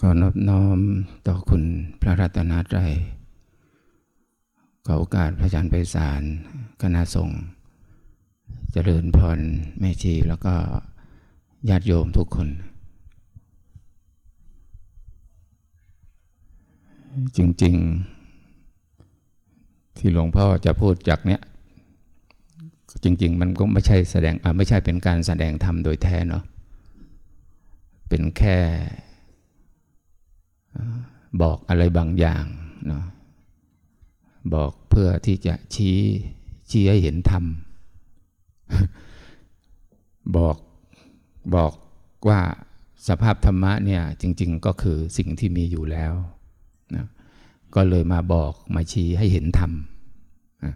ขอนอบน้อมต่อคุณพระรัตนตรัยขอโอกาสพระอาจารย์ไพศาลคณะสงฆ์เจริญพรแม่ชีแล้วก็ญาติโยมทุกคน จริง ๆ ที่หลวงพ่อจะพูดจากเนี้ย จริง ๆ มันก็ไม่ใช่แสดงไม่ใช่เป็นการแสดงธรรมโดยแท้เนาะเป็นแค่ บอกอะไรบางอย่างเนาะบอกเพื่อที่จะชี้ชี้ให้เห็นธรรม บอกบอกว่าสภาพธรรมะเนี่ยจริง ๆ ก็คือสิ่งที่มีอยู่แล้วนะก็เลยมาบอกมาชี้ให้เห็นธรรมนะ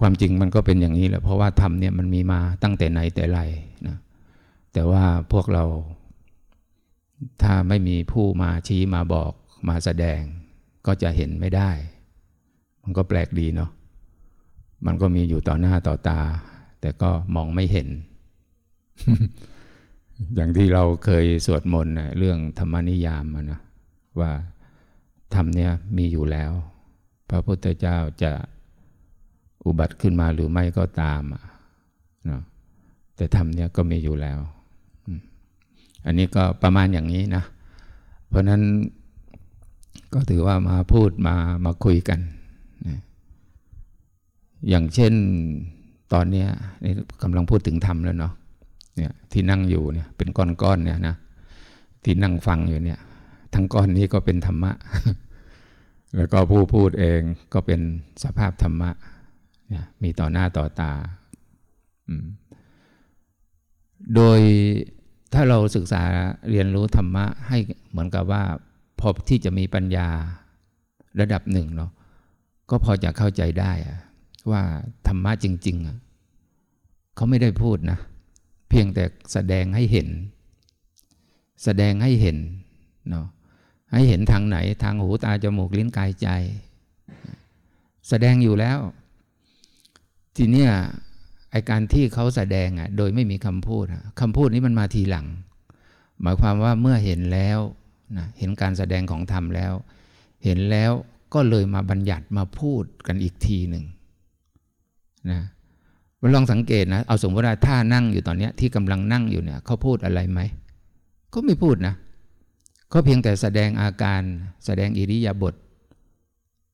ความจริงมันก็เป็นอย่างนี้แหละเพราะว่าธรรมเนี่ยมันมีมาตั้งแต่ไหนแต่ไรนะแต่ว่าพวกเรา ถ้าไม่มีผู้มาชี้มาบอกมาแสดง ก็จะเห็นไม่ได้ มันก็แปลกดีเนาะมันก็มีอยู่ต่อหน้าต่อตา แต่ก็มองไม่เห็น อย่างที่เราเคยสวดมนต์เรื่องธรรมนิยามนะว่าธรรมเนี่ยมีอยู่แล้ว พระพุทธเจ้าจะอุบัติขึ้นมาหรือไม่ก็ตามนะแต่ธรรมเนี่ยก็มีอยู่แล้ว อันนี้ก็ประมาณอย่างนี้นะ เพราะนั้นก็ถือว่ามาพูดมามาคุยกันนะอย่างเช่นตอนนี้นกำลังพูดถึงธรรมแล้วเนาะเนี่ยที่นั่งอยู่เนี่ยเป็นก้อนๆเนี่ยนะที่นั่งฟังอยู่เนี่ยทั้งก้อนนี้ก็เป็นธรรมะ แล้วก็ผู้พูดเองก็เป็นสภาพธรรมะเนี่ยมีต่อหน้าต่อตา โดย ถ้าเราศึกษาเรียนรู้ธรรมะให้เหมือนกับว่า พอที่จะมีปัญญาระดับหนึ่งเนาะก็พอจะเข้าใจได้ว่าธรรมะจริง ๆ เขาไม่ได้พูดนะ เพียงแต่แสดงให้เห็น แสดงให้เห็นเนาะให้เห็นทางไหนทางหูตาจมูกลิ้นกายใจ แสดงอยู่แล้ว ทีเนี้ย ไอการที่เขาแสดงอะโดยไม่มีคำพูดคำพูดนี้มันมาทีหลัง หมายความว่าเมื่อเห็นแล้วนะเห็นการแสดงของธรรมแล้ว เห็นแล้วก็เลยมาบัญญัติมาพูดกันอีกทีหนึ่งนะมาลองสังเกตนะเอาสมมติว่าถ้านั่งอยู่ตอนนี้ที่กำลังนั่งอยู่เนี่ยเขาพูดอะไรไหมก็ไม่พูดนะเขาเพียงแต่แสดงอาการแสดงอิริยาบถ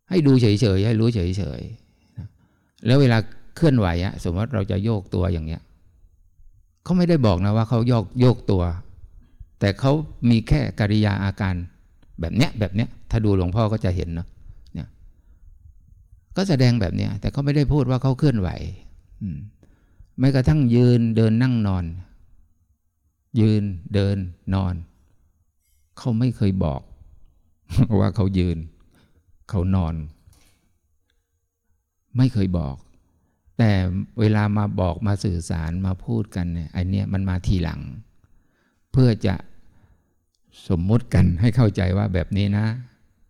ให้ดูเฉยๆให้รู้เฉยๆแล้วเวลา เคลื่อนไหวอะสมมติเราจะโยกตัวอย่างเงี้ยเขาไม่ได้บอกนะว่าเขาโยกโยกตัว แต่เขามีแค่กิริยาอาการแบบเนี้ยแบบเนี้ยถ้าดูหลวงพ่อก็จะเห็นเนาะเนี่ย ก็แสดงแบบเนี้ย แต่เขาไม่ได้พูดว่าเขาเคลื่อนไหวไม่กระทั่งยืนเดินนั่งนอน ยืนเดินนอน เขาไม่เคยบอก ว่าเขายืน เขานอน ไม่เคยบอก แต่เวลามาบอกมาสื่อสารมาพูดกันเนี่ยไอเนี้ยมันมาทีหลัง เพื่อจะสมมุติกันให้เข้าใจว่าแบบนี้นะ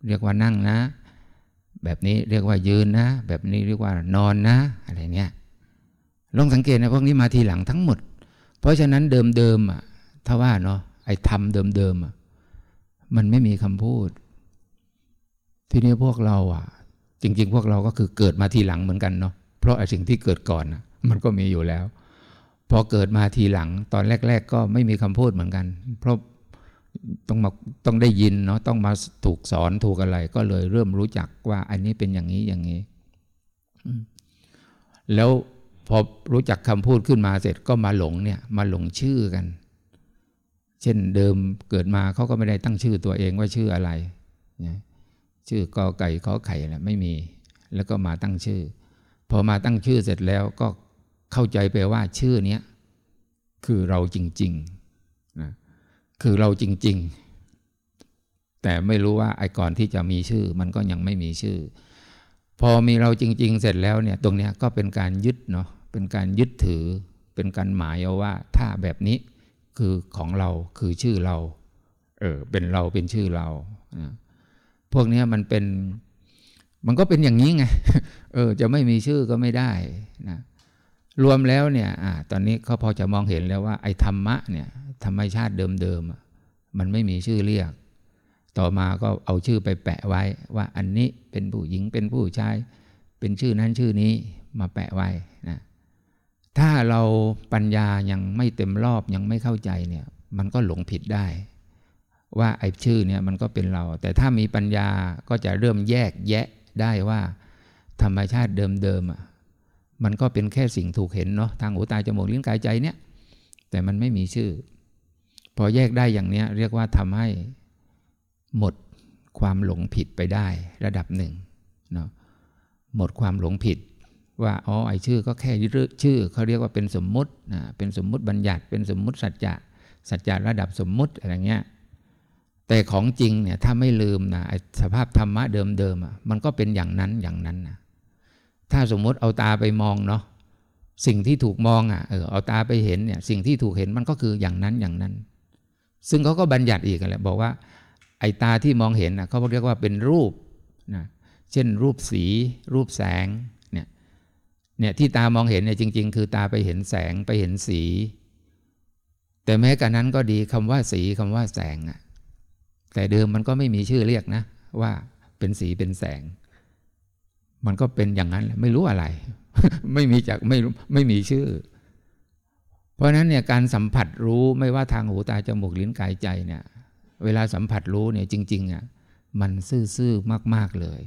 เรียกว่านั่งนะ แบบนี้เรียกว่ายืนนะ แบบนี้เรียกว่านอนนะ อะไรเนี่ยลองสังเกตนะพวกนี้มาทีหลังทั้งหมด เพราะฉะนั้นเดิมๆอะถ้าว่าเนาะไอ้ทำเดิมๆอะมันไม่มีคำพูด ทีนี้พวกเราอะ จริง ๆ พวกเราก็คือเกิดมาทีหลังเหมือนกันเนาะ เพราะไอ้สิ่งที่เกิดก่อนมันก็มีอยู่แล้ว พอเกิดมาทีหลังตอนแรก ๆ ก็ไม่มีคำพูดเหมือนกัน เพราะต้องมาต้องได้ยินเนาะต้องมาถูกสอนถูกอะไร ก็เลยเริ่มรู้จักว่า อันนี้เป็นอย่างนี้อย่างนี้ แล้วพอรู้จักคำพูดขึ้นมาเสร็จก็มาหลงเนี่ย มาหลงชื่อกัน เช่นเดิมเกิดมาเขาก็ไม่ได้ตั้งชื่อตัวเองว่าชื่ออะไร ชื่อกอไก่ขอไข่อะไรไม่มี แล้วก็มาตั้งชื่อ พอมาตั้งชื่อเสร็จแล้วก็เข้าใจไปว่าชื่อนี้คือเราจริงๆนะคือเราจริง ๆ แต่ไม่รู้ว่าไอ้ก่อนที่จะมีชื่อ มันก็ยังไม่มีชื่อ พอมีเราจริง ๆ เสร็จแล้วเนี่ยตรงนี้ก็เป็นการยึดเนาะเป็นการยึดถือ เป็นการหมายเอาว่า ถ้าแบบนี้คือของเราคือชื่อเราเออเป็นเราเป็นชื่อเราพวกนี้มันเป็น มันก็เป็นอย่างนี้ไงเออ จะไม่มีชื่อก็ไม่ได้นะรวมแล้วเนี่ยอตอนนี้เขาพอจะมองเห็นแล้วว่า ไอ้ธรรมะเนี่ยธรรมชาติเดิมๆมันไม่มีชื่อเรียก ต่อมาก็เอาชื่อไปแปะไว้ ว่าอันนี้เป็นผู้หญิงเป็นผู้ชาย เป็นชื่อนั้นชื่อนี้มาแปะไว้นะถ้าเราปัญญายังไม่เต็มรอบยังไม่เข้าใจเนี่ย มันก็หลงผิดได้ ว่าไอ้ชื่อเนี่ยมันก็เป็นเรา แต่ถ้ามีปัญญาก็จะเริ่มแยกแยะ ได้ว่าธรรมชาติเดิมๆอะมันก็เป็นแค่สิ่งถูกเห็นเนาะทางหูตาจมูกลิ้นกายใจเนี่ย แต่มันไม่มีชื่อ พอแยกได้อย่างเนี้ย เรียกว่าทำให้หมดความหลงผิดไปได้ระดับหนึ่งเนาะหมดความหลงผิด ว่าอ๋อไอชื่อก็แค่ชื่อเขาเรียกว่าเป็นสมมุตินะเป็นสมมุติบัญญัติ เป็นสมมุติสัจจะสัจจะระดับสมมุติอะไรเงี้ย แต่ของจริงเนี่ยถ้าไม่ลืมนะสภาพธรรมะเดิมๆอะมันก็เป็นอย่างนั้นอย่างนั้นนะถ้าสมมติเอาตาไปมองเนาะสิ่งที่ถูกมองอะเออเอาตาไปเห็นเนี่ยสิ่งที่ถูกเห็นมันก็คืออย่างนั้นอย่างนั้น ซึ่งเขาก็บัญญัติอีกแหละบอกว่า ไอ้ตาที่มองเห็นนะเขาเรียกว่าเป็นรูปนะเช่นรูปสี รูปแสงเนี่ยเนี่ยที่ตามองเห็นเนี่ยจริง ๆ คือตาไปเห็นแสงไปเห็นสี แต่แม้กระนั้นก็ดีคำว่าสีคำว่าแสงอะ แต่เดิมมันก็ไม่มีชื่อเรียกนะ ว่าเป็นสีเป็นแสง มันก็เป็นอย่างนั้นไม่รู้อะไร ไม่มีจากไม่ไม่มีชื่อ เพราะฉะนั้นเนี่ยการสัมผัสรู้ไม่ว่าทางหูตาจมูกลิ้นกายใจเนี่ย เวลาสัมผัสรู้เนี่ยจริงๆอะมันซื่อๆมาก ๆเลย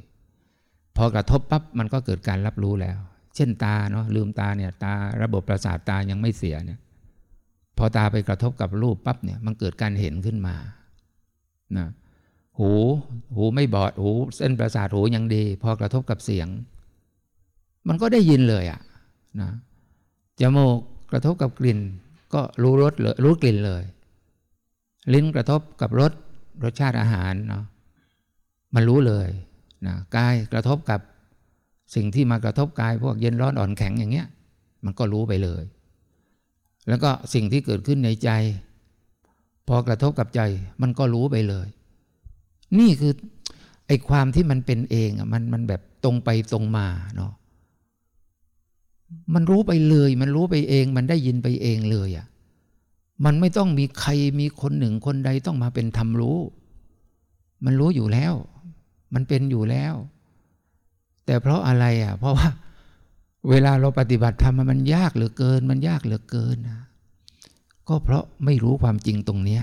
พอกระทบปั๊บมันก็เกิดการรับรู้แล้ว เช่นตาเนาะลืมตาเนี่ยตาระบบประสาทตายังไม่เสียเนี่ยพอตาไปกระทบกับรูปปั๊บเนี่ยมันเกิดการเห็นขึ้นมา นะหูหูไม่บอดหูเส้นประสาทหูยังดี พอกระทบกับเสียง มันก็ได้ยินเลยอะนะจมูกกระทบกับกลิ่น ก็รู้รสเลยรู้กลิ่นเลย ลิ้นกระทบกับรสรสชาติอาหารเนาะมันรู้เลยนะกายกระทบกับสิ่งที่มากระทบกาย พวกเย็นร้อนอ่อนแข็งอย่างเงี้ย มันก็รู้ไปเลย แล้วก็สิ่งที่เกิดขึ้นในใจ พอกระทบกับใจมันก็รู้ไปเลย นี่คือไอ้ความที่มันเป็นเองอะมันมันแบบตรงไปตรงมาเนาะมันรู้ไปเลย มันรู้ไปเอง มันได้ยินไปเองเลยอะมันไม่ต้องมีใครมีคนหนึ่งคนใดต้องมาเป็นธรรมรู้ มันรู้อยู่แล้ว มันเป็นอยู่แล้ว แต่เพราะอะไรอะ เพราะว่า เวลาเราปฏิบัติธรรมมันยากเหลือเกิน มันยากเหลือเกินนะ ก็เพราะไม่รู้ความจริงตรงเนี้ย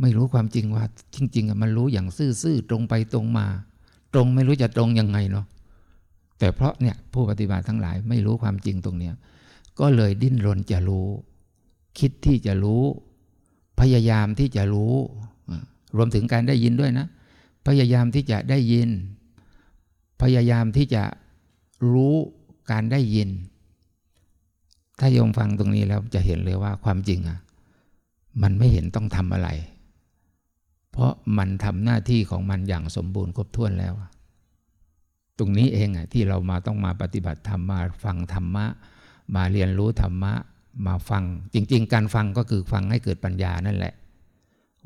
ไม่รู้ความจริงว่า จริงๆมันรู้อย่างซื่อๆตรงไปตรงมา ตรงไม่รู้จะตรงยังไงเนาะแต่เพราะเนี่ยผู้ปฏิบัติทั้งหลายไม่รู้ความจริงตรงเนี้ยก็เลยดิ้นรนจะรู้ คิดที่จะรู้ พยายามที่จะรู้ รวมถึงการได้ยินด้วยนะ พยายามที่จะได้ยิน พยายามที่จะรู้การได้ยิน ถ้าโยมฟังตรงนี้แล้วจะเห็นเลยว่าความจริงอะ มันไม่เห็นต้องทำอะไร เพราะมันทำหน้าที่ของมันอย่างสมบูรณ์ครบถ้วนแล้ว ตรงนี้เองอะที่เรามาต้องมาปฏิบัติธรรมมาฟังธรรมะ มาเรียนรู้ธรรมะ มาฟัง จริง ๆ การฟังก็คือฟังให้เกิดปัญญานั่นแหละ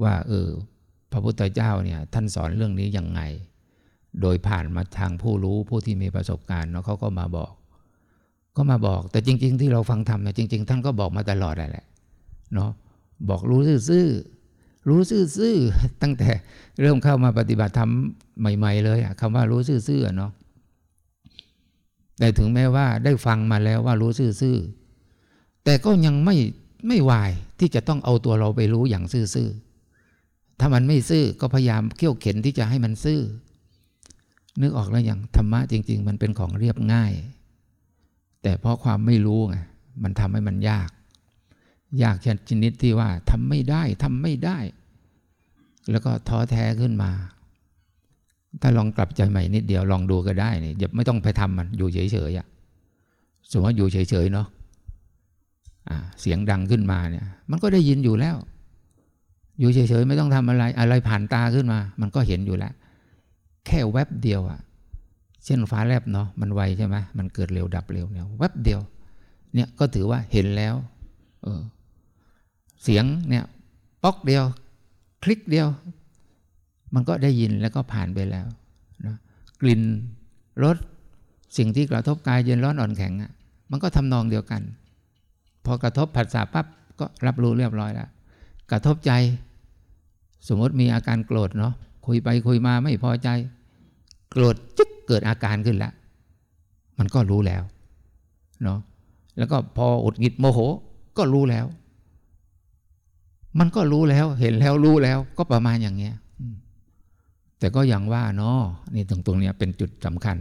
ว่าเออพระพุทธเจ้าเนี่ย ท่านสอนเรื่องนี้ยังไง โดยผ่านมาทางผู้รู้ผู้ที่มีประสบการณ์เนาะเขาก็มาบอก ก็มาบอก แต่จริง ๆ ที่เราฟังธรรมเนี่ยจริง ๆ ท่านก็บอกมาตลอดแหละเนาะบอกรู้ซื่อรู้ซื่อตั้งแต่เริ่มเข้ามาปฏิบัติธรรมใหม่ ๆ เลยอะคำว่ารู้ซื่อเนาะแต่ถึงแม้ว่าได้ฟังมาแล้วว่ารู้ซื่อแต่ก็ยังไม่ไม่วายที่จะต้องเอาตัวเราไปรู้อย่างซื่อถ้ามันไม่ซื่อก็พยายามเขี่ยวเข็นที่จะให้มันซื่อนึกออกแล้วอย่างธรรมะจริง ๆ มันเป็นของเรียบง่าย แต่เพราะความไม่รู้ไงมันทำให้มันยาก ยากชนิดที่ว่าทำไม่ได้ทำไม่ได้ แล้วก็ท้อแท้ขึ้นมา ถ้าลองกลับใจใหม่นิดเดียวลองดูก็ได้นี่อย่าไม่ต้องไปทำมันอยู่เฉยๆอะสมมติว่าอยู่เฉยๆเนาะเสียงดังขึ้นมาเนี่ย มันก็ได้ยินอยู่แล้ว อยู่เฉยๆไม่ต้องทำอะไร อะไรผ่านตาขึ้นมา มันก็เห็นอยู่แล้ว แค่แวบเดียวอะ เช่นฟ้าแลบเนาะมันไวใช่ไหมมันเกิดเร็วดับเร็วเนี่ยแวบเดียว เนี่ยก็ถือว่าเห็นแล้วเออเสียงเนี่ยป๊อกเดียว คลิกเดียว มันก็ได้ยินแล้วก็ผ่านไปแล้วนะกลิ่นรสสิ่งที่กระทบกายเย็นร้อนอ่อนแข็งอะ่ะมันก็ทำนองเดียวกัน พอกระทบผัสสะปั๊บก็รับรู้เรียบร้อยแล้วกระทบใจ สมมติมีอาการโกรธเนาะคุยไปคุยมาไม่พอใจ โกรธจึ๊ก เกิดอาการขึ้นแล้วมันก็รู้แล้วเนาะแล้วก็พออดหงิดโมโหก็รู้แล้ว มันก็รู้แล้วเห็นแล้วรู้แล้วก็ประมาณอย่างเงี้ยแต่ก็อย่างว่าเนาะนี่ตรงตรงเนี้ยเป็นจุดสำคัญ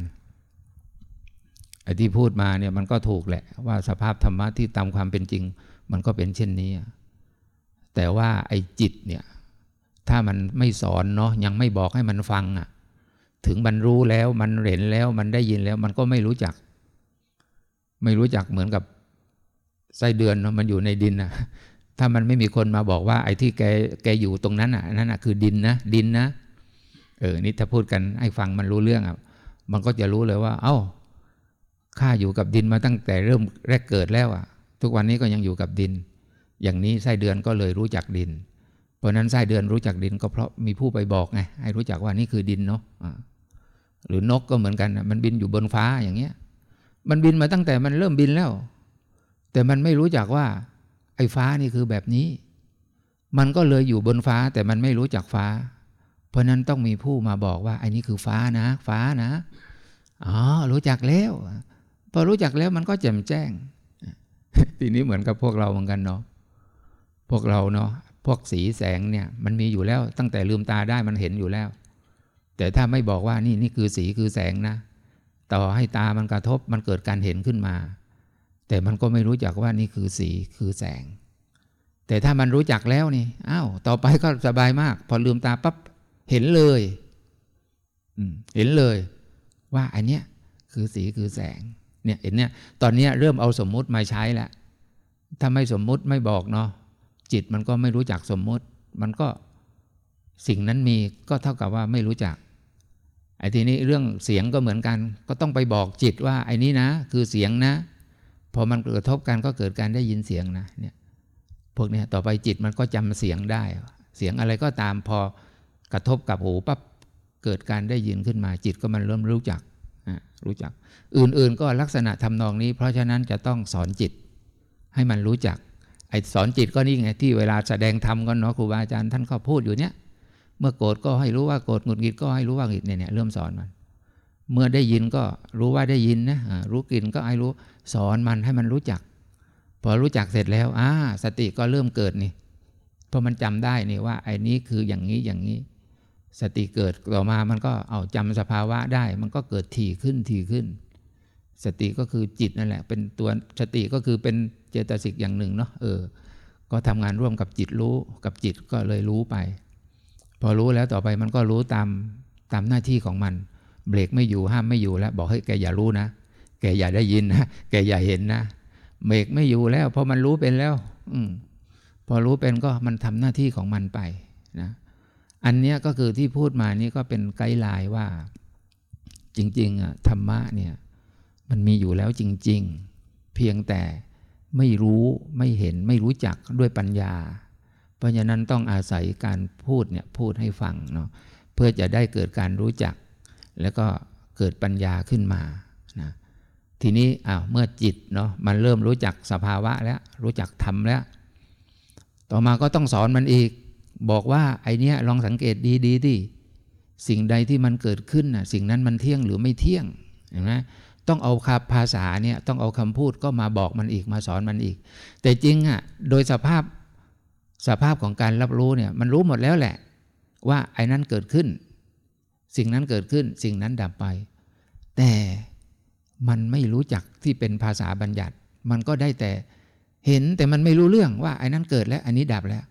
ไอ้ที่พูดมาเนี่ยมันก็ถูกแหละ ว่าสภาพธรรมะที่ตามความเป็นจริง มันก็เป็นเช่นนี้ แต่ว่าไอ้จิตเนี่ย ถ้ามันไม่สอนเนาะยังไม่บอกให้มันฟังอะ ถึงมันรู้แล้วมันเห็นแล้วมันได้ยินแล้ว มันก็ไม่รู้จัก ไม่รู้จักเหมือนกับไส้เดือนมันอยู่ในดินอะถ้ามันไม่มีคนมาบอกว่า ไอ้ที่แกแกอยู่ตรงนั้นอะนั่นอะคือดินนะดินนะเออนี่ถ้าพูดกันให้ฟังมันรู้เรื่องอะมันก็จะรู้เลยว่า เอ้าข้าอยู่กับดินมาตั้งแต่เริ่มแรกเกิดแล้วอะ ทุกวันนี้ก็ยังอยู่กับดิน อย่างนี้ไส้เดือนก็เลยรู้จักดิน เพราะนั้นไส้เดือนรู้จักดินก็เพราะมีผู้ไปบอกไงให้รู้จักว่านี่คือดินเนาะ หรือนกก็เหมือนกันมันบินอยู่บนฟ้าอย่างเงี้ย มันบินมาตั้งแต่มันเริ่มบินแล้ว แต่มันไม่รู้จักว่า ไอ้ฟ้านี่คือแบบนี้ มันก็เลยอยู่บนฟ้าแต่มันไม่รู้จักฟ้า เพราะนั้นต้องมีผู้มาบอกว่าไอ้นี่คือฟ้านะ ฟ้านะอ๋อรู้จักแล้วพอรู้จักแล้วมันก็แจ่มแจ้ง ทีนี้เหมือนกับพวกเราเหมือนกันเนาะพวกเราเนาะพวกสีแสงเนี่ย มันมีอยู่แล้วตั้งแต่ลืมตาได้มันเห็นอยู่แล้ว แต่ถ้าไม่บอกว่านี่นี่คือสีคือแสงนะ ต่อให้ตามันกระทบมันเกิดการเห็นขึ้นมา แต่มันก็ไม่รู้จักว่านี่คือสีคือแสง แต่ถ้ามันรู้จักแล้วนี่อ้าวต่อไปก็สบายมาก พอลืมตาปั๊บเห็นเลยเห็นเลย ว่าอันเนี้ยคือสีคือแสงเนี่ยเห็นเนี่ยตอนนี้เริ่มเอาสมมุติมาใช้แล้วถ้าไม่สมมุติไม่บอกเนาะจิตมันก็ไม่รู้จักสมมุติ มันก็สิ่งนั้นมีก็เท่ากับว่าไม่รู้จัก ไอ้ทีนี้เรื่องเสียงก็เหมือนกัน ก็ต้องไปบอกจิตว่าไอ้นี้นะ คือเสียงนะ พอมันกระทบกันก็เกิดการได้ยินเสียงนะเนี่ยพวกเนี้ยต่อไปจิตมันก็จำเสียงได้ เสียงอะไรก็ตามพอกระทบกับหูปั๊บเกิดการได้ยินขึ้นมาจิตก็มันเริ่มรู้จักรู้จัก อื่นๆก็ลักษณะทำนองนี้ เพราะฉะนั้นจะต้องสอนจิต ให้มันรู้จักไอ้สอนจิตก็นี่ไงที่เวลาแสดงธรรมก็เนาะครูบาอาจารย์ท่านก็พูดอยู่เนี้ย เมื่อโกรธก็ให้รู้ว่าโกรธหงุดหงิดก็ให้รู้ว่าหงุดหงิดเนี่ยเริ่มสอนมัน เมื่อได้ยินก็รู้ว่าได้ยินนะรู้กลิ่นก็ให้รู้สอนมันให้มันรู้จัก พอรู้จักเสร็จแล้วอ่าสติก็เริ่มเกิดนี่พราะมันจำได้นี่ว่าไอ้นี้คืออย่างนี้อย่างนี้ สติเกิดต่อมามันก็เอาจำสภาวะได้ มันก็เกิดถี่ขึ้นถี่ขึ้น สติก็คือจิตนั่นแหละ เป็นตัวสติก็คือเป็นเจตสิกอย่างหนึ่งเนาะเออ ก็ทำงานร่วมกับจิตรู้กับจิตก็เลยรู้ไป พอรู้แล้วต่อไปมันก็รู้ตามตามหน้าที่ของมัน เบรกไม่อยู่ห้ามไม่อยู่แล้ว บอกให้แกอย่ารู้นะ แกอย่าได้ยินนะ แกอย่าเห็นนะ เบรกไม่อยู่แล้วเพราะมันรู้เป็นแล้ว อืพอรู้เป็นก็มันทำหน้าที่ของมันไปนะ อันนี้ก็คือที่พูดมานี่ก็เป็นไกด์ไลน์ว่า จริง ๆอะธรรมะเนี่ยมันมีอยู่แล้วจริง ๆ เพียงแต่ไม่รู้ไม่เห็นไม่รู้จักด้วยปัญญา เพราะฉะนั้นต้องอาศัยการพูดเนี่ยพูดให้ฟังเนาะเพื่อจะได้เกิดการรู้จัก แล้วก็เกิดปัญญาขึ้นมานะทีนี้อ้าวเมื่อจิตเนาะมันเริ่มรู้จักสภาวะแล้วรู้จักธรรมแล้ว ต่อมาก็ต้องสอนมันอีก บอกว่าไอเนี้ยลองสังเกตดีดีดิสิ่งใดที่มันเกิดขึ้นน่ะสิ่งนั้นมันเที่ยงหรือไม่เที่ยงเห็นไหมต้องเอาคำภาษาเนี่ยต้องเอาคำพูดก็มาบอกมันอีกมาสอนมันอีก แต่จริงอะโดยสภาพ สภาพของการรับรู้เนี่ยมันรู้หมดแล้วแหละ ว่าไอ้นั้นเกิดขึ้น สิ่งนั้นเกิดขึ้น สิ่งนั้นดับไป แต่มันไม่รู้จักที่เป็นภาษาบัญญัติ มันก็ได้แต่เห็นแต่มันไม่รู้เรื่องว่าไอ้นั้นเกิดแล้ว อันนี้ดับแล้ว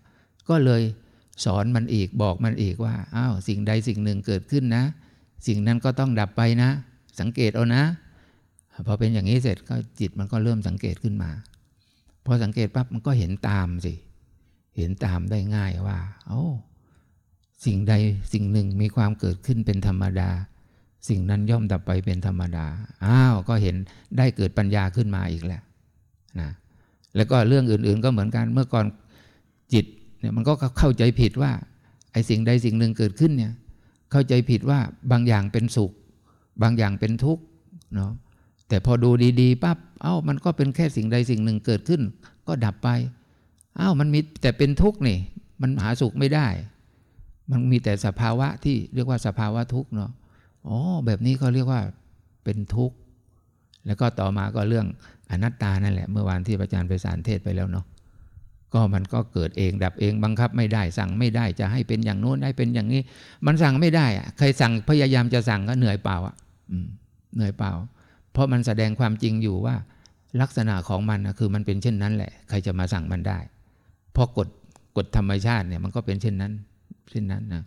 ก็เลยสอนมันอีกบอกมันอีกว่าอ้าวสิ่งใดสิ่งหนึ่งเกิดขึ้นนะ สิ่งนั้นก็ต้องดับไปนะ สังเกตเอานะพอเป็นอย่างนี้เสร็จก็จิตมันก็เริ่มสังเกตขึ้นมา พอสังเกตปั๊บมันก็เห็นตามสิ เห็นตามได้ง่ายว่าโอ้สิ่งใดสิ่งหนึ่งมีความเกิดขึ้นเป็นธรรมดา สิ่งนั้นย่อมดับไปเป็นธรรมดา อ้าว ก็เห็นได้เกิดปัญญาขึ้นมาอีกแล้วนะ แล้วก็เรื่องอื่นๆก็เหมือนกัน เมื่อก่อนจิตเนี่ยมันก็เข้าใจผิดว่า ไอ้สิ่งใดสิ่งหนึ่งเกิดขึ้นเนี่ย เข้าใจผิดว่าบางอย่างเป็นสุข บางอย่างเป็นทุกข์เนาะ แต่พอดูดีๆปั๊บ เอ้า มันก็เป็นแค่สิ่งใดสิ่งหนึ่งเกิดขึ้น ก็ดับไป อ้าวมันมีแต่เป็นทุกข์นี่ มันหาสุขไม่ได้ มันมีแต่สภาวะที่เรียกว่าสภาวะทุกข์เนาะอ๋อแบบนี้เขาเรียกว่าเป็นทุกข์ แล้วก็ต่อมาก็เรื่องอนัตตานั่นแหละ เมื่อวานที่อาจารย์ไปสารเทศไปแล้วเนาะก็มันก็เกิดเองดับเองบังคับไม่ได้ สั่งไม่ได้จะให้เป็นอย่างโน้นให้เป็นอย่างนี้ มันสั่งไม่ได้อะใครสั่งพยายามจะสั่งก็เหนื่อยเปล่าอะเหนื่อยเปล่า เพราะมันแสดงความจริงอยู่ว่า ลักษณะของมันนะคือมันเป็นเช่นนั้นแหละ ใครจะมาสั่งมันได้ พราะกฎกฎธรรมชาติเนี่ยมันก็เป็นเช่นนั้นเช่นนั้นนะ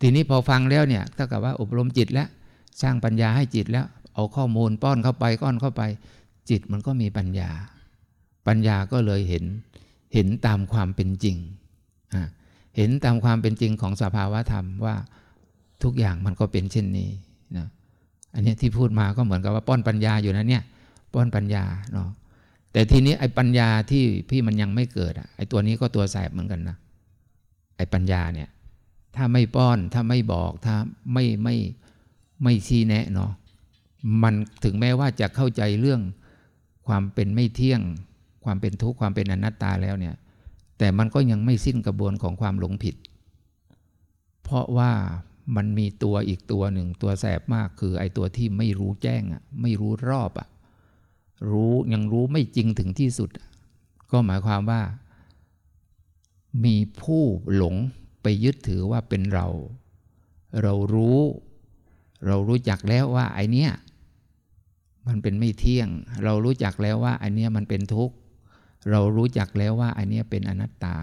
ทีนี้พอฟังแล้วเนี่ยถ้ากับว่าอบรมจิตแล้วสร้างปัญญาให้จิตแล้ว เอาข้อมูลป้อนเข้าไปก้อนเข้าไป จิตมันก็มีปัญญา ปัญญาก็เลยเห็นเห็นตามความเป็นจริง เห็นตามความเป็นจริงของสภาวะธรรมว่าทุกอย่างมันก็เป็นเช่นนี้นะอันนี้ที่พูดมาก็เหมือนกับว่าป้อนปัญญาอยู่นะเนี่ยป้อนปัญญาเนาะ แต่ทีนี้ไอ้ปัญญาที่พี่มันยังไม่เกิดอะไอ้ตัวนี้ก็ตัวแสบเหมือนกันนะไอ้ปัญญาเนี่ย ถ้าไม่ป้อนถ้าไม่บอกถ้าไม่ไม่ไม่ชี้แนะเนาะมันถึงแม้ว่าจะเข้าใจเรื่องความเป็นไม่เที่ยง ความเป็นทุกข์ความเป็นอนัตตาแล้วเนี่ย แต่มันก็ยังไม่สิ้นกระบวนของความหลงผิด เพราะว่ามันมีตัวอีกตัวหนึ่งตัวแสบมากคือไอ้ตัวที่ไม่รู้แจ้งอะไม่รู้รอบอะ รู้ยังรู้ไม่จริงถึงที่สุด ก็หมายความว่า มีผู้หลงไปยึดถือว่าเป็นเรา เรารู้ เรารู้จักแล้วว่าไอเนี้ยมันเป็นไม่เที่ยง เรารู้จักแล้วว่าไอเนี้ยมันเป็นทุกข์ เรารู้จักแล้วว่าไอันนี้เป็นอนัตตา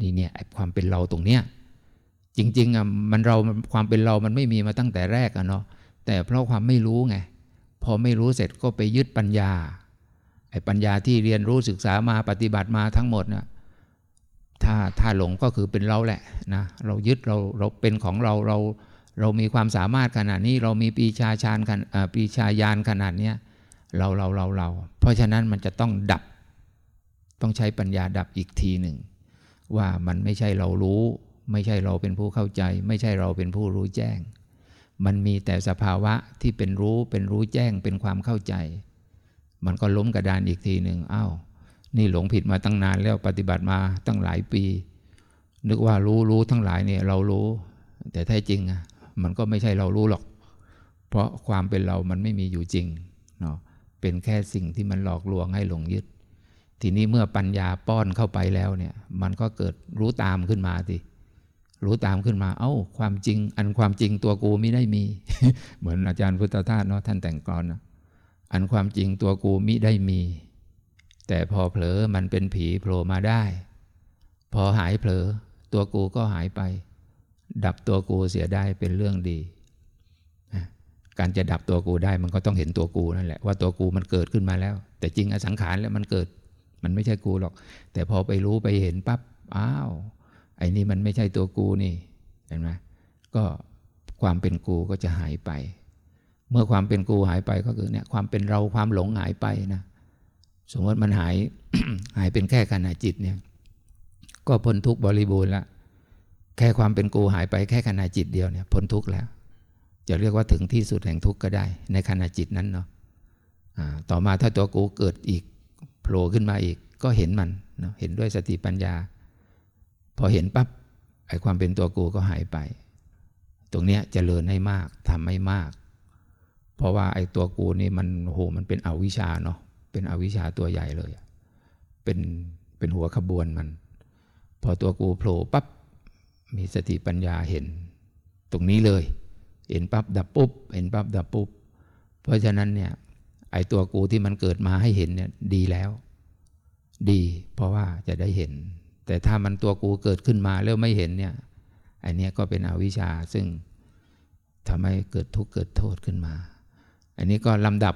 นี่เนี่ยความเป็นเราตรงเนี้ยจริงๆอะมันเราความเป็นเรามันไม่มีมาตั้งแต่แรกอะเนาะแต่เพราะความไม่รู้ไง พอไม่รู้เสร็จก็ไปยึดปัญญาไอ้ปัญญาที่เรียนรู้ศึกษามาปฏิบัติมาทั้งหมดนะถ้าถ้าหลงก็คือเป็นเราแหละนะเรายึดเราเราเป็นของเราเราเรามีความสามารถขนาดนี้เรามีปีชาชาญนปีชายานขนาดเนี้ยเราเราเราเรา เพราะฉะนั้นมันจะต้องดับ ต้องใช้ปัญญาดับอีกทีหนึ่ง ว่ามันไม่ใช่เรารู้ ไม่ใช่เราเป็นผู้เข้าใจ ไม่ใช่เราเป็นผู้รู้แจ้ง มันมีแต่สภาวะที่เป็นรู้เป็นรู้แจ้งเป็นความเข้าใจ มันก็ล้มกระดานอีกทีหนึ่งอ้าวนี่หลงผิดมาตั้งนานแล้วปฏิบัติมาตั้งหลายปี นึกว่ารู้รู้ทั้งหลายเนี่ยเรารู้ แต่แท้จริงอะมันก็ไม่ใช่เรารู้หรอก เพราะความเป็นเรามันไม่มีอยู่จริงเนาะเป็นแค่สิ่งที่มันหลอกลวงให้หลงยึด ทีนี้เมื่อปัญญาป้อนเข้าไปแล้วเนี่ย มันก็เกิดรู้ตามขึ้นมาสิ รู้ตามขึ้นมา เอา้า ความจริง อันความจริงตัวกูไม่ได้มี เหมือนอาจารย์พุทธทาสเนาะท่านแต่งกรนะอันความจริงตัวกูมิได้มี แต่พอเผลอมันเป็นผีโผล่มาได้ พอหายเผลอ ตัวกูก็หายไป ดับตัวกูเสียได้เป็นเรื่องดีการจะดับตัวกูได้มันก็ต้องเห็นตัวกูนั่นแหละว่าตัวกูมันเกิดขึ้นมาแล้ว แต่จริงอสังขารแล้วมันเกิด มันไม่ใช่กูหรอก แต่พอไปรู้ไปเห็นปับ๊บอ้าว ไอ้นี่มันไม่ใช่ตัวกูนี่เห็นไหมก็ความเป็นกูก็จะหายไป เมื่อความเป็นกูหายไปก็คือเนี่ยความเป็นเราความหลงหายไปนะสมมติมันหายหายเป็นแค่ขณะจิตเนี่ย ก็พ้นทุกบริบูรณ์ละแค่ความเป็นกูหายไปแค่ขณะจิตเดียวเนี่ยพ้นทุกแล้ว จะเรียกว่าถึงที่สุดแห่งทุกข์ก็ได้ ในขณะจิตนั้นเนาะต่อมาถ้าตัวกูเกิดอีกโผล่ขึ้นมาอีกก็เห็นมันนะเห็นด้วยสติปัญญา พอเห็นปั๊บไอ้ความเป็นตัวกูก็หายไป ตรงเนี้ยจเจริญให้มากทำให้มาก เพราะว่าไอ้ตัวกูนี่มันโหมันเป็นอวิชชาเนาะเป็นอวิชชาตัวใหญ่เลย เป็นเป็นหัวขบวนมัน พอตัวกูโผล่ปั๊บมีสติปัญญาเห็น ตรงนี้เลย เห็นปั๊บดับปุ๊บเห็นปั๊บดับปุ๊บ เพราะฉะนั้นเนี่ยไอ้ตัวกูที่มันเกิดมาให้เห็นเนี่ยดีแล้ว ดีเพราะว่าจะได้เห็น แต่ถ้ามันตัวกูเกิดขึ้นมาแล้วไม่เห็นเนี่ยอันนี้ก็เป็นอวิชชาซึ่งทำให้เกิดทุกข์เกิดโทษขึ้นมา อันนี้ก็ลำดับ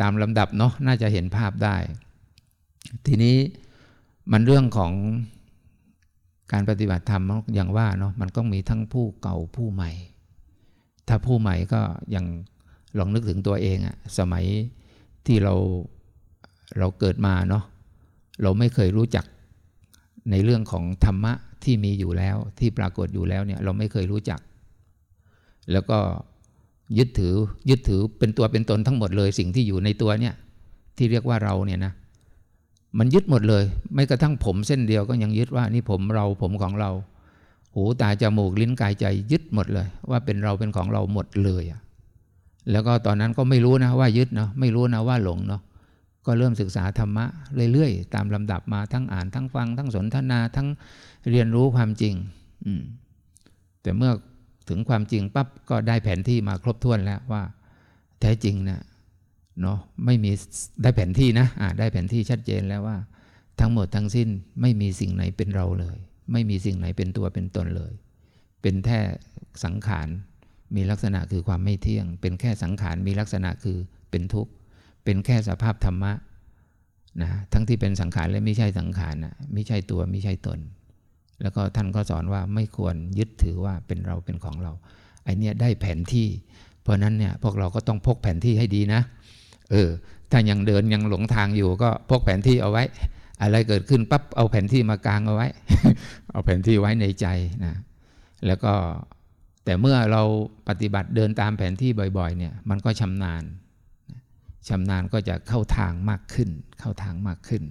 ตามลำดับเนาะน่าจะเห็นภาพได้ ทีนี้มันเรื่องของการปฏิบัติธรรมอย่างว่าเนาะมันก็มีทั้งผู้เก่าผู้ใหม่ ถ้าผู้ใหม่ก็อยังลองนึกถึงตัวเองอะสมัยที่เราเราเกิดมาเนาะเราไม่เคยรู้จัก ในเรื่องของธรรมะที่มีอยู่แล้วที่ปรากฏอยู่แล้วเนี่ยเราไม่เคยรู้จัก แล้วก็ยึดถือยึดถือเป็นตัวเป็นตนทั้งหมดเลยสิ่งที่อยู่ในตัวเนี่ยที่เรียกว่าเราเนี่ยนะมันยึดหมดเลย ไม่กระทั่งผมเส้นเดียวก็ยังยึดว่านี่ผมเราผมของเรา หูตาจมูกลิ้นกายใจยึดหมดเลย ว่าเป็นเราเป็นของเราหมดเลยอะแล้วก็ตอนนั้นก็ไม่รู้นะว่ายึดเนาะไม่รู้นะว่าหลงเนาะ ก็เริ่มศึกษาธรรมะเรื่อยๆ ตามลำดับมาทั้งอ่านทั้งฟัง ทั้งสนทนาทั้งเรียนรู้ความจริงแต่เมื่อถึงความจริงปั๊บก็ได้แผนที่มาครบถ้วนแล้วว่า แท้จริงเนะเนาะไม่มีได้แผนที่นะอ่าได้แผนที่ชัดเจนแล้วว่า ทั้งหมดทั้งสิ้นไม่มีสิ่งไหนเป็นเราเลย ไม่มีสิ่งไหนเป็นตัวเป็นตนเลย เป็นแค่สังขารมีลักษณะคือความไม่เที่ยง เป็นแค่สังขารมีลักษณะคือเป็นทุกข์ เป็นแค่สภาพธรรมะนะทั้งที่เป็นสังขารและไม่ใช่สังขารนะไม่ใช่ตัวไม่ใช่ตน แล้วก็ท่านก็สอนว่าไม่ควรยึดถือว่าเป็นเราเป็นของเราไอเนี้ยได้แผนที่ เพราะนั้นเนี่ยพวกเราก็ต้องพกแผนที่ให้ดีนะ เออถ้ายังเดินยังหลงทางอยู่ก็พกแผนที่เอาไว้ อะไรเกิดขึ้นปั๊บเอาแผนที่มากางเอาไว้ เอาแผนที่ไว้ในใจนะแล้วก็แต่เมื่อเราปฏิบัติเดินตามแผนที่บ่อย ๆ เนี่ยมันก็ชำนาญ ชำนาญก็จะเข้าทางมากขึ้น เข้าทางมากขึ้น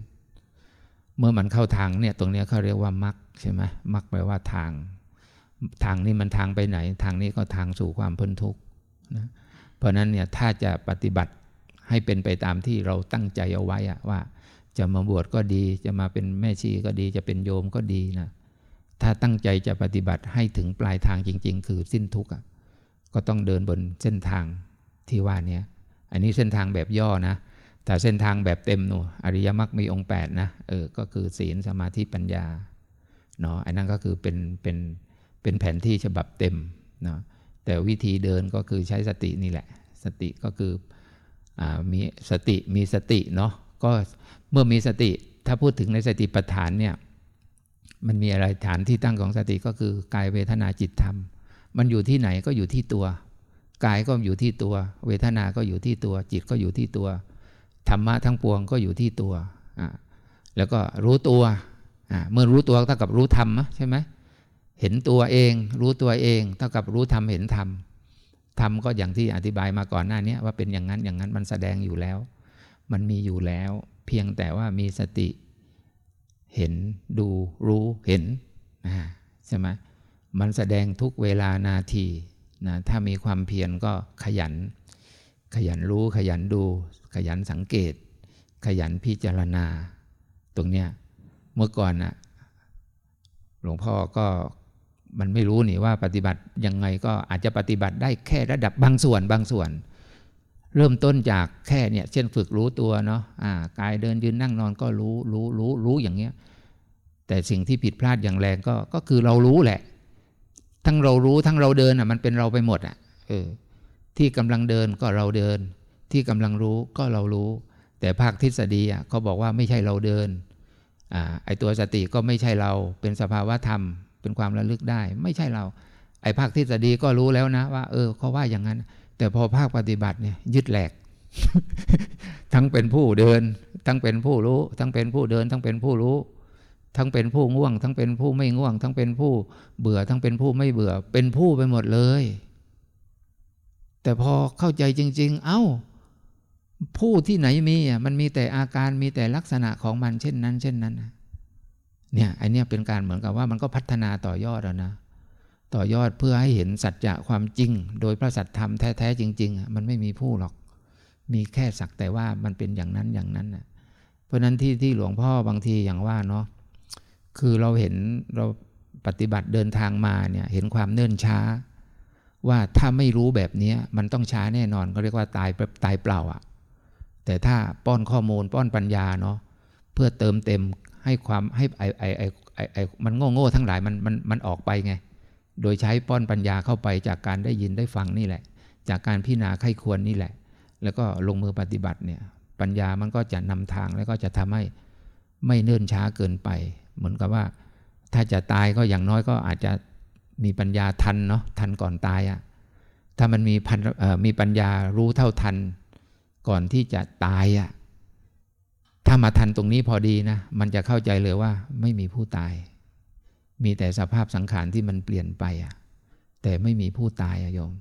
เมื่อมันเข้าทางเนี่ยตรงนี้เขาเรียกว่ามักใช่ไหมมักแปลว่าทาง ทางนี้มันทางไปไหน ทางนี้ก็ทางสู่ความพ้นทุกข์นะเพราะนั้นเนี่ยถ้าจะปฏิบัติให้เป็นไปตามที่เราตั้งใจเอาไว้อะว่า จะมาบวชก็ดี จะมาเป็นแม่ชีก็ดี จะเป็นโยมก็ดีนะถ้าตั้งใจจะปฏิบัติให้ถึงปลายทางจริง ๆ คือสิ้นทุกข์ก็ต้องเดินบนเส้นทางที่ว่านี้ อันนี้เส้นทางแบบย่อนะ แต่เส้นทางแบบเต็มหนูอริยมรรคมีองค์8นะเออก็คือศีลสมาธิปัญญาเนาะอันนั้นก็คือเป็นเป็นเป็นแผนที่ฉบับเต็มเนาะแต่วิธีเดินก็คือใช้สตินี่แหละ สติก็คืออมีสติมีสติเนาะก็เมื่อมีสติถ้าพูดถึงในสติปัฏฐานเนี่ยมันมีอะไรฐานที่ตั้งของสติก็คือกายเวทนาจิตธรรม มันอยู่ที่ไหนก็อยู่ที่ตัว กายก็อยู่ที่ตัว เวทนาก็อยู่ที่ตัว จิตก็อยู่ที่ตัว ธรรมะทั้งปวงก็อยู่ที่ตัวแล้วก็รู้ตัวเมื่อรู้ตัวเท่ากับรู้ธรรมใช่ไหมเห็นตัวเอง รู้ตัวเองเท่ากับรู้ธรรมเห็นธรรมธรรมก็อย่างที่อธิบายมาก่อนหน้านี้ว่าเป็นอย่างนั้นอย่างนั้นมันแสดงอยู่แล้ว มันมีอยู่แล้ว เพียงแต่ว่ามีสติ เห็นดูรู้เห็นใช่ไหมมันแสดงทุกเวลานาที นะถ้ามีความเพียรก็ขยัน ขยันรู้ขยันดู ขยันสังเกต ขยันพิจารณา ตรงเนี้ยเมื่อก่อนนะหลวงพ่อก็มันไม่รู้นี่ว่าปฏิบัติยังไงก็อาจจะปฏิบัติได้แค่ระดับบางส่วนบางส่วน เริ่มต้นจากแค่เนี่ยเช่นฝึกรู้ตัวเนาะะกายเดินยืนนั่งนอนก็รู้รู้รู้รู้อย่างเงี้ยแต่สิ่งที่ผิดพลาดอย่างแรงก็ก็คือเรารู้แหละ ทั้งเรารู้ทั้งเราเดินอะ มันเป็นเราไปหมดอะเออที่กำลังเดินก็เราเดิน ที่กำลังรู้ก็เรารู้ แต่ภาคทฤษฎีอะเขาบอกว่าไม่ใช่เราเดินอ่าไอตัวสติก็ไม่ใช่เราเป็นสภาวะธรรม เป็นความระลึกได้ ไม่ใช่เรา ไอภาคทฤษฎีก็รู้แล้วนะ ว่า เออเขาว่าอย่างนั้น แต่พอภาคปฏิบัติเนี่ยยึดแหลก ทั้งเป็นผู้เดิน ทั้งเป็นผู้รู้ ทั้งเป็นผู้เดิน ทั้งเป็นผู้รู้ ทั้งเป็นผู้ง่วง ทั้งเป็นผู้ไม่ง่วง ทั้งเป็นผู้เบื่อ ทั้งเป็นผู้ไม่เบื่อ เป็นผู้ไปหมดเลย แต่พอเข้าใจจริง ๆ เอา้า ผู้ที่ไหนมีอะมันมีแต่อาการมีแต่ลักษณะของมันเช่นนั้น เช่นนั้นเนี่ยไอเนี้ยเป็นการเหมือนกับว่ามันก็พัฒนาต่อยอดแล้วนะต่อยอดเพื่อให้เห็นสัจจะความจริง โดยพระสัจธรรมแท้ๆจริง ๆ มันไม่มีผู้หรอก มีแค่สักแต่ว่ามันเป็นอย่างนั้นอย่างนั้นนะเพราะนั้นที่ที่หลวงพ่อบางทีอย่างว่าเนาะ คือเราเห็นเราปฏิบัติเดินทางมาเนี่ยเห็นความเนิ่นช้า ว่าถ้าไม่รู้แบบนี้มันต้องช้าแน่นอนก็เรียกว่าตายตายเปล่าอะ่ะแต่ถ้าป้อนข้อมูลป้อนปัญญาเนาะเพื่อเติมเต็มให้ความให้ไอไอไอไอไอมันโง่โง่ทั้งหลายมันมันมันออกไปไง โดยใช้ป้อนปัญญาเข้าไปจากการได้ยินได้ฟังนี่แหละ จากการพิจารณาไข้ควรนี่แหละ แล้วก็ลงมือปฏิบัติเนี่ยปัญญามันก็จะนำทางแล้วก็จะทำให้ไม่เนิ่นช้าเกินไป เหมือนกับว่า ถ้าจะตายก็อย่างน้อยก็อาจจะมีปัญญาทันเนาะทันก่อนตายอะ่ะถ้ามันมีพันมีปัญญารู้เท่าทัน ก่อนที่จะตายอะ่ะถ้ามาทันตรงนี้พอดีนะมันจะเข้าใจเลยว่าไม่มีผู้ตาย มีแต่สภาพสังขารที่มันเปลี่ยนไปอะ่ะแต่ไม่มีผู้ตายอะโยม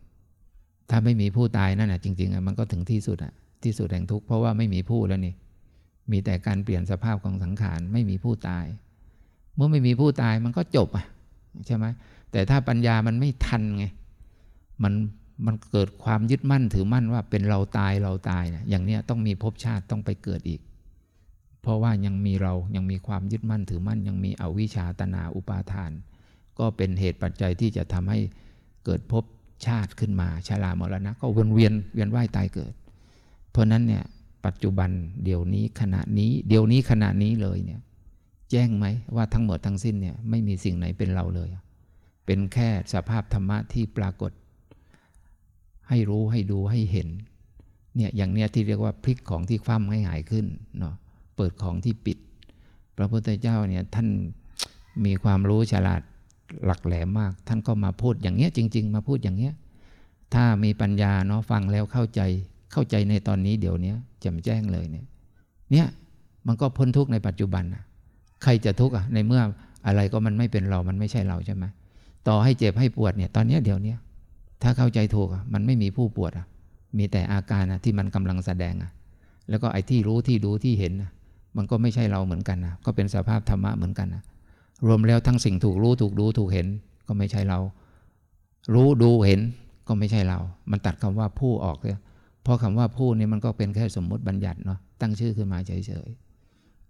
ถ้าไม่มีผู้ตายนั่นแหะจริงๆอะมันก็ถึงที่สุดอะที่สุดแห่งทุกข์เพราะว่าไม่มีผู้แล้วนี่ มีแต่การเปลี่ยนสภาพของสังขารไม่มีผู้ตาย เมื่อไม่มีผู้ตายมันก็จบอะใช่ไหมแต่ถ้าปัญญามันไม่ทันไงมันมันเกิดความยึดมั่นถือมั่นว่าเป็นเราตายเราตายเนะอย่างเนี้ยต้องมีภพชาติต้องไปเกิดอีก เพราะว่ายังมีเรายังมีความยึดมั่นถือมั่น ยังมีอวิชชาตนาอุปาทาน ก็เป็นเหตุปัจจัยที่จะทำให้เกิดภพชาติขึ้นมาชรามรณะ ก็วนเวียนเวียนว่ายตายเกิด เพราะนั้นเนี่ยปัจจุบันเดี๋ยวนี้ขณะนี้เดี๋ยวนี้ขณะนี้เลยเนี่ย แจ้งไหมว่าทั้งหมดทั้งสิ้นเนี่ยไม่มีสิ่งไหนเป็นเราเลย เป็นแค่สภาพธรรมะที่ปรากฏ ให้รู้ให้ดูให้เห็นเนี่ยอย่างเนี้ยที่เรียกว่าพลิกของที่คว่ำให้หายขึ้นเนาะเปิดของที่ปิด พระพุทธเจ้าเนี่ยท่านมีความรู้ฉลาดหลักแหลมมาก ท่านก็มาพูดอย่างเงี้ยจริง ๆ มาพูดอย่างเงี้ยถ้ามีปัญญาเนาะฟังแล้วเข้าใจเข้าใจในตอนนี้เดี๋ยวนี้แจ่มแจ้งเลยเนี่ยเนี่ยมันก็พ้นทุกข์ในปัจจุบันนะ ใครจะทุกข์อะในเมื่ออะไรก็มันไม่เป็นเรา มันไม่ใช่เราใช่ไหมต่อให้เจ็บให้ปวดเนี่ย ตอนนี้เดี๋ยวนี้ถ้าเข้าใจถูกอะมันไม่มีผู้ปวดอะ มีแต่อาการอะที่มันกำลังแสดงอะ แล้วก็ไอ้ที่รู้ที่ดูที่เห็นอะมันก็ไม่ใช่เราเหมือนกันนะก็เป็นสภาพธรรมะเหมือนกันนะรวมแล้วทั้งสิ่งถูกรู้ถูกดูถูกเห็นก็ไม่ใช่เรา รู้ดูเห็นก็ไม่ใช่เรา มันตัดคำว่าผู้ออกเลยเพราะคำว่าผู้นี่มันก็เป็นแค่สมมุติบัญญัติเนาะตั้งชื่อขึ้นมาเฉยๆ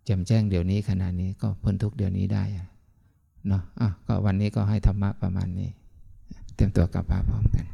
แจ่มแจ้งเดี๋ยวนี้ขนาดนี้ก็พ้นทุกเดี๋ยวนี้ได้เนาะอะก็วันนี้ก็ให้ธรรมะประมาณนี้ เตรียมตัวกลับบ้านพร้อมกัน